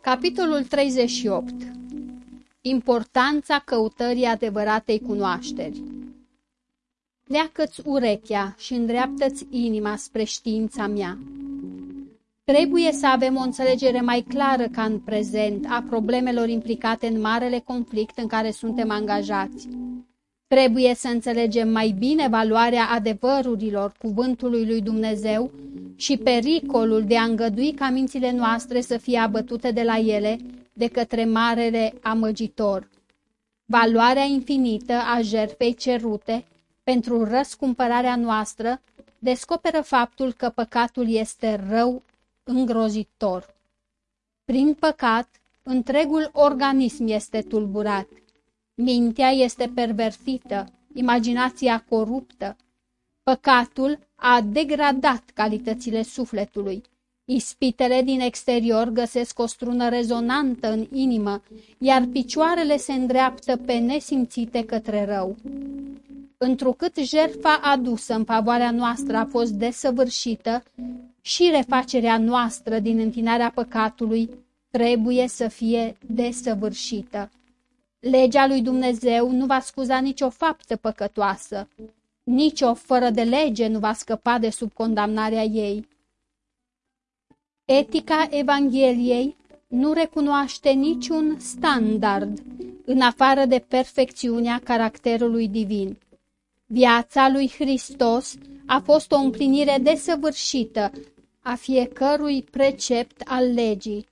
Capitolul 38 Importanța căutării adevăratei cunoașteri Leacă-ți urechea și îndreaptă-ți inima spre știința mea. Trebuie să avem o înțelegere mai clară ca în prezent a problemelor implicate în marele conflict în care suntem angajați. Trebuie să înțelegem mai bine valoarea adevărurilor cuvântului lui Dumnezeu și pericolul de a îngădui ca mințile noastre să fie abătute de la ele de către marele amăgitor. Valoarea infinită a jertfei cerute pentru răscumpărarea noastră descoperă faptul că păcatul este rău îngrozitor. Prin păcat, întregul organism este tulburat. Mintea este perversită, imaginația coruptă. Păcatul a degradat calitățile sufletului. Ispitele din exterior găsesc o strună rezonantă în inimă, iar picioarele se îndreaptă pe nesimțite către rău. Întrucât jertfa adusă în favoarea noastră a fost desăvârșită, și refacerea noastră din întinarea păcatului trebuie să fie desăvârșită. Legea lui Dumnezeu nu va scuza nicio faptă păcătoasă, nici o fără de lege nu va scăpa de sub condamnarea ei. Etica Evangheliei nu recunoaște niciun standard în afară de perfecțiunea caracterului divin. Viața lui Hristos a fost o împlinire desăvârșită a fiecărui precept al legii.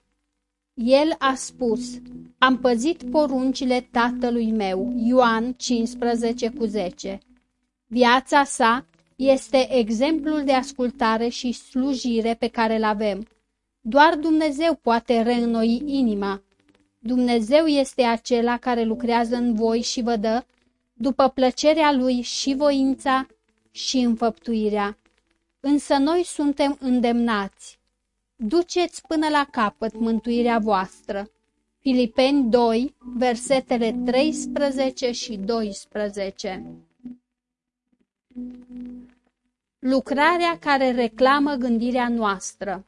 El a spus, am păzit poruncile tatălui meu, Ioan 15 cu 10. Viața sa este exemplul de ascultare și slujire pe care îl avem. Doar Dumnezeu poate reînnoi inima. Dumnezeu este acela care lucrează în voi și vă dă, după plăcerea lui și voința și înfăptuirea. Însă noi suntem îndemnați. Duceți până la capăt mântuirea voastră. Filipeni 2, versetele 13 și 12 Lucrarea care reclamă gândirea noastră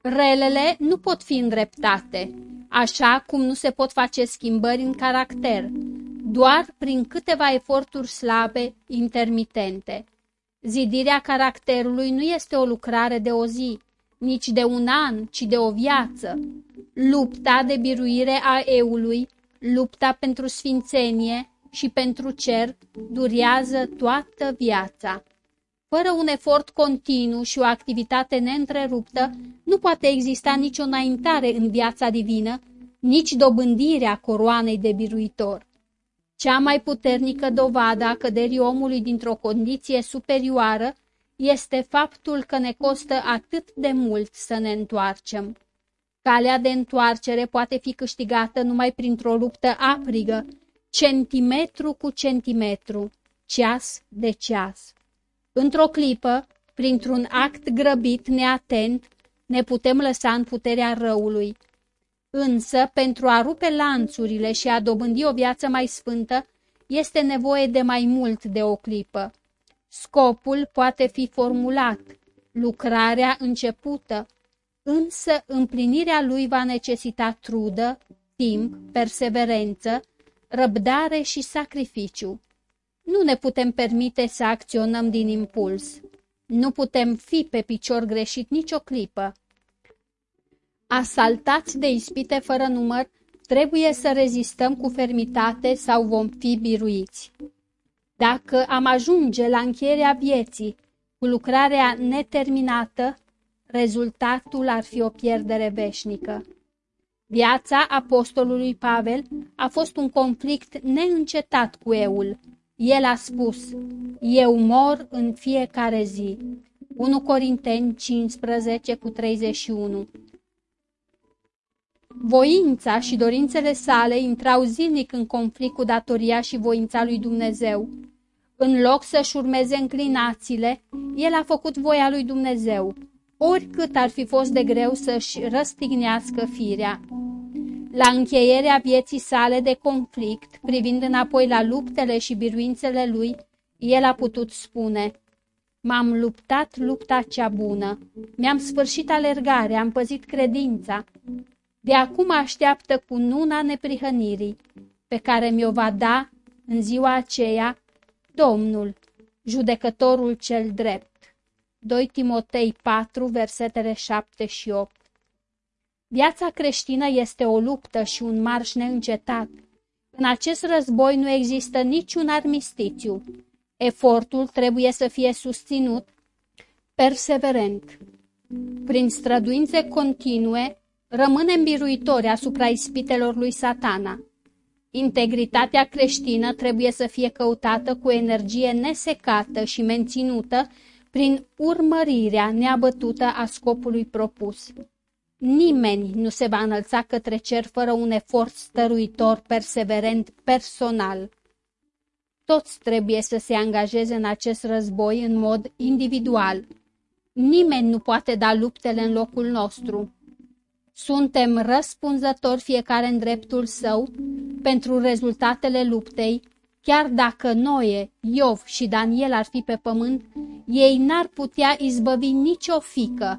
Relele nu pot fi îndreptate, așa cum nu se pot face schimbări în caracter, doar prin câteva eforturi slabe, intermitente. Zidirea caracterului nu este o lucrare de o zi, nici de un an, ci de o viață. Lupta de biruire a eului, lupta pentru sfințenie și pentru cer, durează toată viața. Fără un efort continuu și o activitate neîntreruptă, nu poate exista nicio înaintare în viața divină, nici dobândirea coroanei de biruitor. Cea mai puternică dovadă a căderii omului dintr-o condiție superioară este faptul că ne costă atât de mult să ne întoarcem. Calea de întoarcere poate fi câștigată numai printr-o luptă aprigă, centimetru cu centimetru, ceas de ceas. Într-o clipă, printr-un act grăbit, neatent, ne putem lăsa în puterea răului, Însă, pentru a rupe lanțurile și a dobândi o viață mai sfântă, este nevoie de mai mult de o clipă. Scopul poate fi formulat, lucrarea începută, însă împlinirea lui va necesita trudă, timp, perseverență, răbdare și sacrificiu. Nu ne putem permite să acționăm din impuls. Nu putem fi pe picior greșit nicio clipă. Asaltați de ispite fără număr, trebuie să rezistăm cu fermitate sau vom fi biruiți. Dacă am ajunge la încheierea vieții cu lucrarea neterminată, rezultatul ar fi o pierdere veșnică. Viața apostolului Pavel a fost un conflict neîncetat cu eul. El a spus, eu mor în fiecare zi. 1 Corinteni 15 cu 31 Voința și dorințele sale intrau zilnic în conflict cu datoria și voința lui Dumnezeu. În loc să-și urmeze înclinațiile, el a făcut voia lui Dumnezeu, oricât ar fi fost de greu să-și răstignească firea. La încheierea vieții sale de conflict, privind înapoi la luptele și biruințele lui, el a putut spune, M-am luptat lupta cea bună, mi-am sfârșit alergarea, am păzit credința. De acum așteaptă cu nuna neprihănirii, pe care mi-o va da în ziua aceea Domnul, judecătorul cel drept. 2 Timotei 4, versetele 7 și 8 Viața creștină este o luptă și un marș neîncetat. În acest război nu există niciun armistițiu. Efortul trebuie să fie susținut perseverent. Prin străduințe continue, rămânem biruitori asupra ispitelor lui satana. Integritatea creștină trebuie să fie căutată cu energie nesecată și menținută prin urmărirea neabătută a scopului propus. Nimeni nu se va înălța către cer fără un efort stăruitor, perseverent, personal. Toți trebuie să se angajeze în acest război în mod individual. Nimeni nu poate da luptele în locul nostru. Suntem răspunzători fiecare în dreptul său pentru rezultatele luptei, chiar dacă Noe, Iov și Daniel ar fi pe pământ, ei n-ar putea izbăvi nicio fică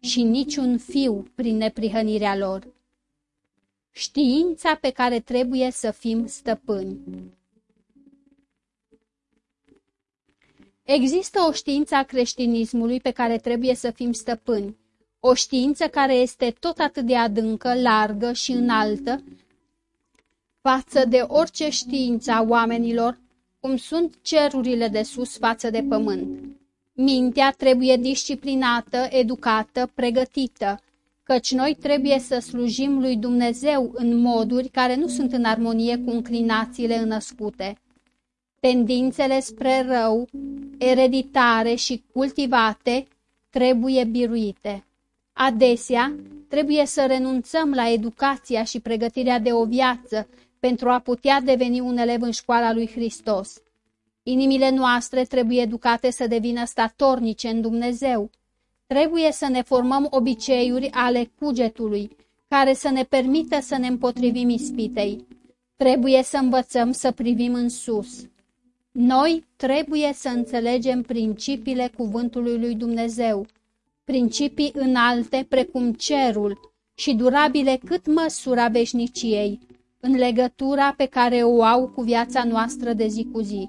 și niciun fiu prin neprihănirea lor. Știința pe care trebuie să fim stăpâni. Există o știință a creștinismului pe care trebuie să fim stăpâni, o știință care este tot atât de adâncă, largă și înaltă față de orice știință a oamenilor, cum sunt cerurile de sus față de pământ. Mintea trebuie disciplinată, educată, pregătită, căci noi trebuie să slujim lui Dumnezeu în moduri care nu sunt în armonie cu înclinațiile înăscute. Tendințele spre rău, ereditare și cultivate, trebuie biruite. Adesea, trebuie să renunțăm la educația și pregătirea de o viață pentru a putea deveni un elev în școala lui Hristos. Inimile noastre trebuie educate să devină statornice în Dumnezeu. Trebuie să ne formăm obiceiuri ale cugetului, care să ne permită să ne împotrivim ispitei. Trebuie să învățăm să privim în sus. Noi trebuie să înțelegem principiile cuvântului lui Dumnezeu, principii înalte precum cerul și durabile cât măsura veșniciei, în legătura pe care o au cu viața noastră de zi cu zi.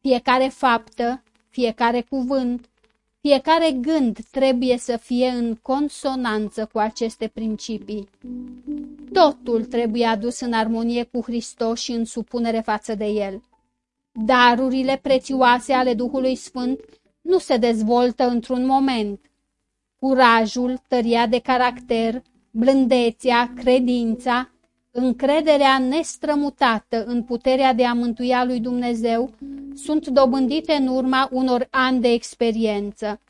Fiecare faptă, fiecare cuvânt, fiecare gând trebuie să fie în consonanță cu aceste principii. Totul trebuie adus în armonie cu Hristos și în supunere față de El. Darurile prețioase ale Duhului Sfânt nu se dezvoltă într-un moment. Curajul, tăria de caracter, blândețea, credința, încrederea nestrămutată în puterea de a mântuia lui Dumnezeu sunt dobândite în urma unor ani de experiență.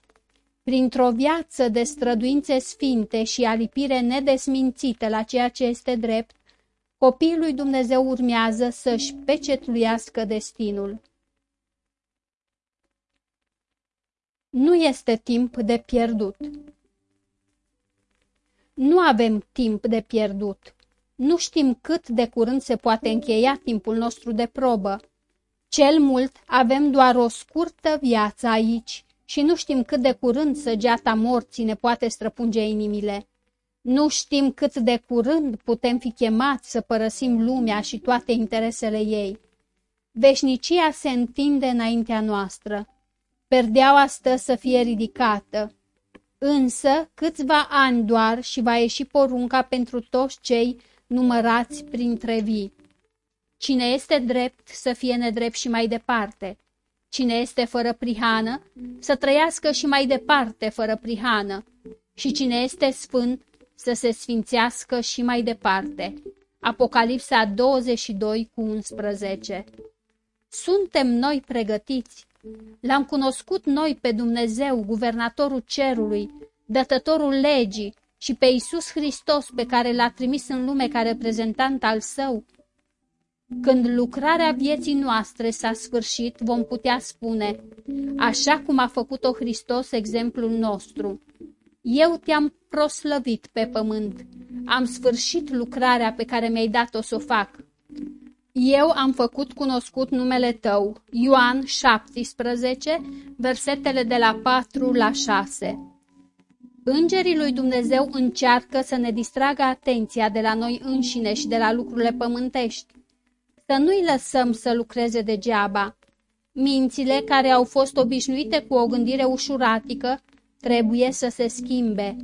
Printr-o viață de străduințe sfinte și alipire nedesmințită la ceea ce este drept, copiii lui Dumnezeu urmează să-și pecetluiască destinul. Nu este timp de pierdut. Nu avem timp de pierdut. Nu știm cât de curând se poate încheia timpul nostru de probă. Cel mult avem doar o scurtă viață aici și nu știm cât de curând săgeata morții ne poate străpunge inimile. Nu știm cât de curând putem fi chemați să părăsim lumea și toate interesele ei. Veșnicia se întinde înaintea noastră. Perdeaua stă să fie ridicată. Însă câțiva ani doar și va ieși porunca pentru toți cei numărați printre vii. Cine este drept să fie nedrept și mai departe. Cine este fără prihană, să trăiască și mai departe fără prihană. Și cine este sfânt, să se sfințească și mai departe. Apocalipsa 22 cu 11 Suntem noi pregătiți. L-am cunoscut noi pe Dumnezeu, guvernatorul cerului, dătătorul legii, și pe Iisus Hristos pe care l-a trimis în lume ca reprezentant al său? Când lucrarea vieții noastre s-a sfârșit, vom putea spune, așa cum a făcut-o Hristos exemplul nostru. Eu te-am proslăvit pe pământ, am sfârșit lucrarea pe care mi-ai dat-o să o fac. eu am făcut cunoscut numele tău. Ioan 17, versetele de la 4 la 6. Îngerii lui Dumnezeu încearcă să ne distragă atenția de la noi înșine și de la lucrurile pământești. Să nu-i lăsăm să lucreze degeaba. Mințile care au fost obișnuite cu o gândire ușuratică trebuie să se schimbe.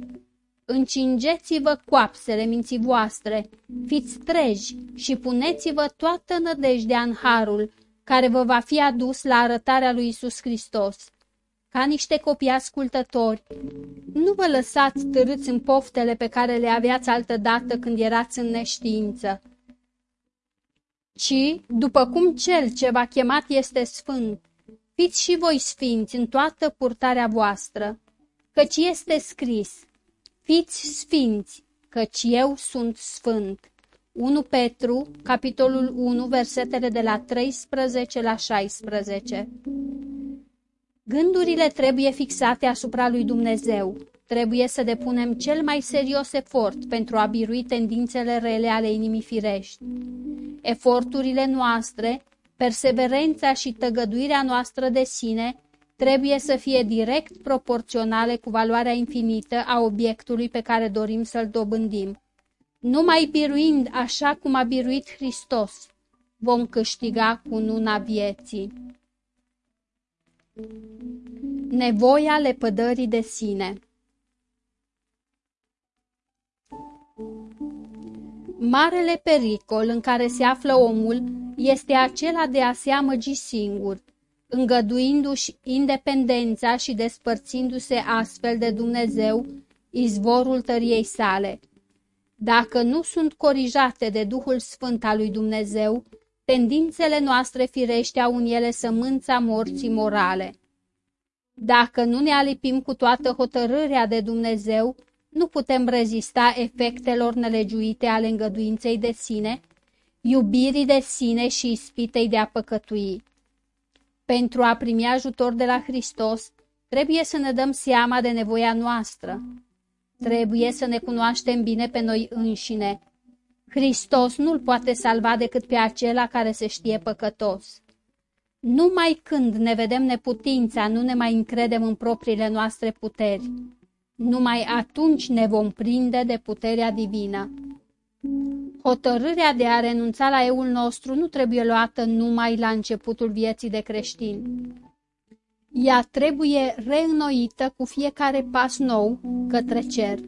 Încingeți-vă coapsele minții voastre, fiți treji și puneți-vă toată nădejdea în harul care vă va fi adus la arătarea lui Isus Hristos. Ca niște copii ascultători, nu vă lăsați târâți în poftele pe care le aveați altădată când erați în neștiință, ci, după cum cel ce v-a chemat este sfânt, fiți și voi sfinți în toată purtarea voastră, căci este scris, fiți sfinți, căci eu sunt sfânt. 1 Petru, capitolul 1, versetele de la 13 la 16 Gândurile trebuie fixate asupra lui Dumnezeu. Trebuie să depunem cel mai serios efort pentru a birui tendințele rele ale inimii firești. Eforturile noastre, perseverența și tăgăduirea noastră de sine trebuie să fie direct proporționale cu valoarea infinită a obiectului pe care dorim să-l dobândim. Numai biruind așa cum a biruit Hristos, vom câștiga cu nuna vieții. Nevoia lepădării de sine Marele pericol în care se află omul este acela de a se amăgi singur, îngăduindu-și independența și despărțindu-se astfel de Dumnezeu, izvorul tăriei sale. Dacă nu sunt corijate de Duhul Sfânt al lui Dumnezeu, tendințele noastre firește au în ele sămânța morții morale. Dacă nu ne alipim cu toată hotărârea de Dumnezeu, nu putem rezista efectelor nelegiuite ale îngăduinței de sine, iubirii de sine și ispitei de a păcătui. Pentru a primi ajutor de la Hristos, trebuie să ne dăm seama de nevoia noastră. Trebuie să ne cunoaștem bine pe noi înșine. Hristos nu-l poate salva decât pe acela care se știe păcătos. Numai când ne vedem neputința, nu ne mai încredem în propriile noastre puteri. Numai atunci ne vom prinde de puterea divină. Hotărârea de a renunța la eul nostru nu trebuie luată numai la începutul vieții de creștin. Ea trebuie reînnoită cu fiecare pas nou către cer.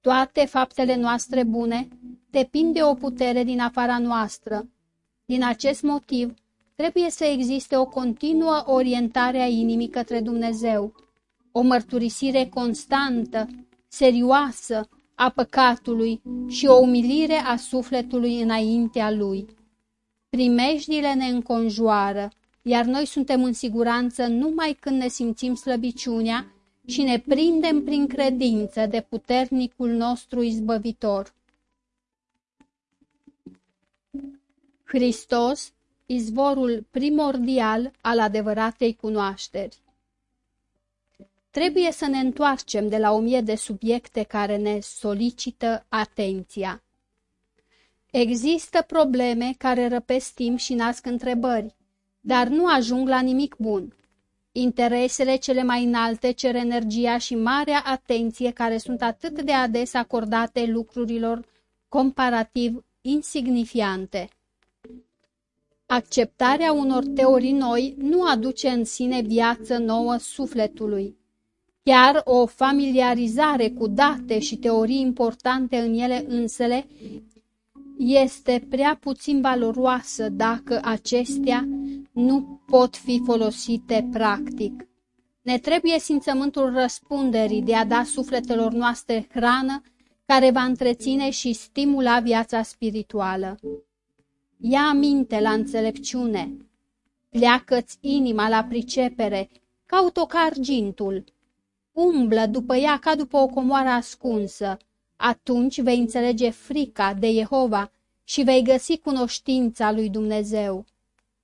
Toate faptele noastre bune depind de o putere din afara noastră. Din acest motiv, trebuie să existe o continuă orientare a inimii către Dumnezeu, o mărturisire constantă, serioasă a păcatului și o umilire a sufletului înaintea lui. Primejdile ne înconjoară, iar noi suntem în siguranță numai când ne simțim slăbiciunea și ne prindem prin credință de puternicul nostru izbăvitor. Hristos izvorul primordial al adevăratei cunoașteri. Trebuie să ne întoarcem de la o mie de subiecte care ne solicită atenția. Există probleme care răpesc timp și nasc întrebări, dar nu ajung la nimic bun. Interesele cele mai înalte cer energia și marea atenție care sunt atât de ades acordate lucrurilor comparativ insignifiante. Acceptarea unor teorii noi nu aduce în sine viață nouă sufletului. Chiar o familiarizare cu date și teorii importante în ele însele este prea puțin valoroasă dacă acestea nu pot fi folosite practic. Ne trebuie simțământul răspunderii de a da sufletelor noastre hrană care va întreține și stimula viața spirituală. Ia aminte la înțelepciune, pleacă-ți inima la pricepere, caut-o ca argintul, umblă după ea ca după o comoară ascunsă, atunci vei înțelege frica de Jehova și vei găsi cunoștința lui Dumnezeu.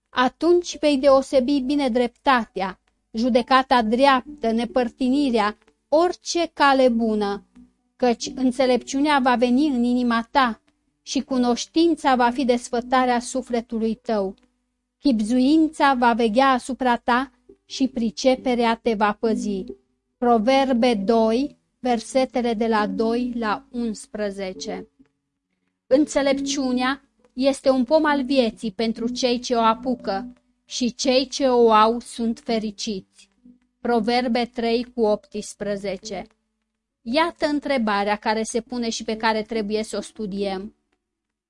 Atunci vei deosebi bine dreptatea, judecata dreaptă, nepărtinirea, orice cale bună, căci înțelepciunea va veni în inima ta și cunoștința va fi desfătarea sufletului tău. Chipzuința va veghea asupra ta și priceperea te va păzi. Proverbe 2, versetele de la 2 la 11 Înțelepciunea este un pom al vieții pentru cei ce o apucă și cei ce o au sunt fericiți. Proverbe 3 cu 18 Iată întrebarea care se pune și pe care trebuie să o studiem.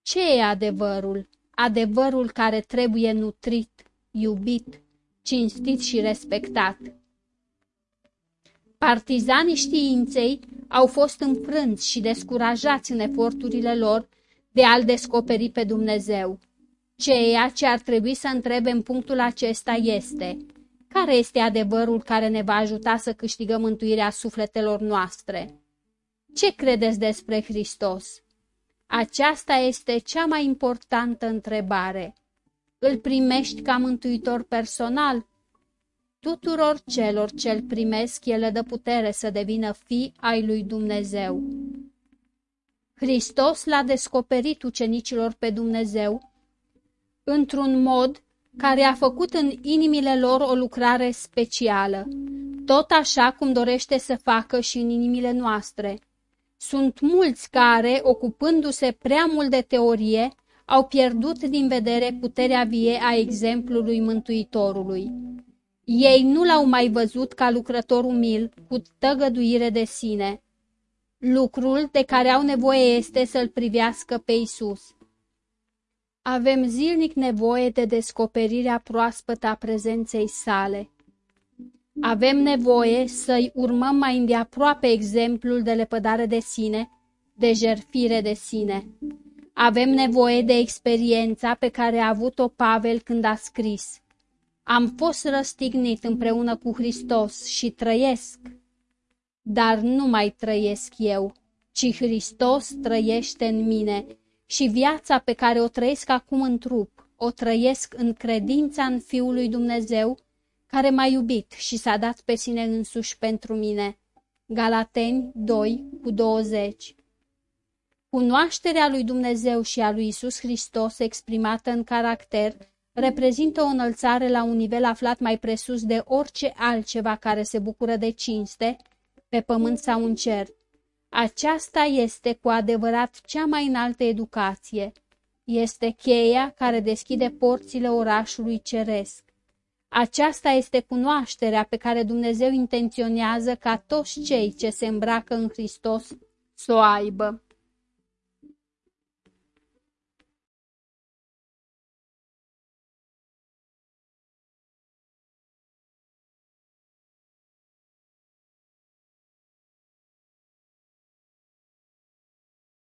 Ce e adevărul? Adevărul care trebuie nutrit, iubit, cinstit și respectat. Partizanii științei au fost înfrânți și descurajați în eforturile lor de a-L descoperi pe Dumnezeu. Ceea ce ar trebui să întrebe în punctul acesta este, care este adevărul care ne va ajuta să câștigăm mântuirea sufletelor noastre? Ce credeți despre Hristos? Aceasta este cea mai importantă întrebare. Îl primești ca mântuitor personal? Tuturor celor ce îl primesc, el le dă putere să devină fi ai lui Dumnezeu. Hristos l-a descoperit ucenicilor pe Dumnezeu într-un mod care a făcut în inimile lor o lucrare specială, tot așa cum dorește să facă și în inimile noastre. Sunt mulți care, ocupându-se prea mult de teorie, au pierdut din vedere puterea vie a exemplului Mântuitorului. Ei nu l-au mai văzut ca lucrător umil, cu tăgăduire de sine. Lucrul de care au nevoie este să-L privească pe Isus. Avem zilnic nevoie de descoperirea proaspătă a prezenței sale. Avem nevoie să-i urmăm mai îndeaproape exemplul de lepădare de sine, de jerfire de sine. Avem nevoie de experiența pe care a avut-o Pavel când a scris. Am fost răstignit împreună cu Hristos și trăiesc. Dar nu mai trăiesc eu, ci Hristos trăiește în mine și viața pe care o trăiesc acum în trup, o trăiesc în credința în Fiul lui Dumnezeu, care m-a iubit și s-a dat pe sine însuși pentru mine. Galateni 2 cu 20 Cunoașterea lui Dumnezeu și a lui Isus Hristos exprimată în caracter reprezintă o înălțare la un nivel aflat mai presus de orice altceva care se bucură de cinste, pe pământ sau în cer. Aceasta este cu adevărat cea mai înaltă educație. Este cheia care deschide porțile orașului ceresc. Aceasta este cunoașterea pe care Dumnezeu intenționează ca toți cei ce se îmbracă în Hristos să o aibă.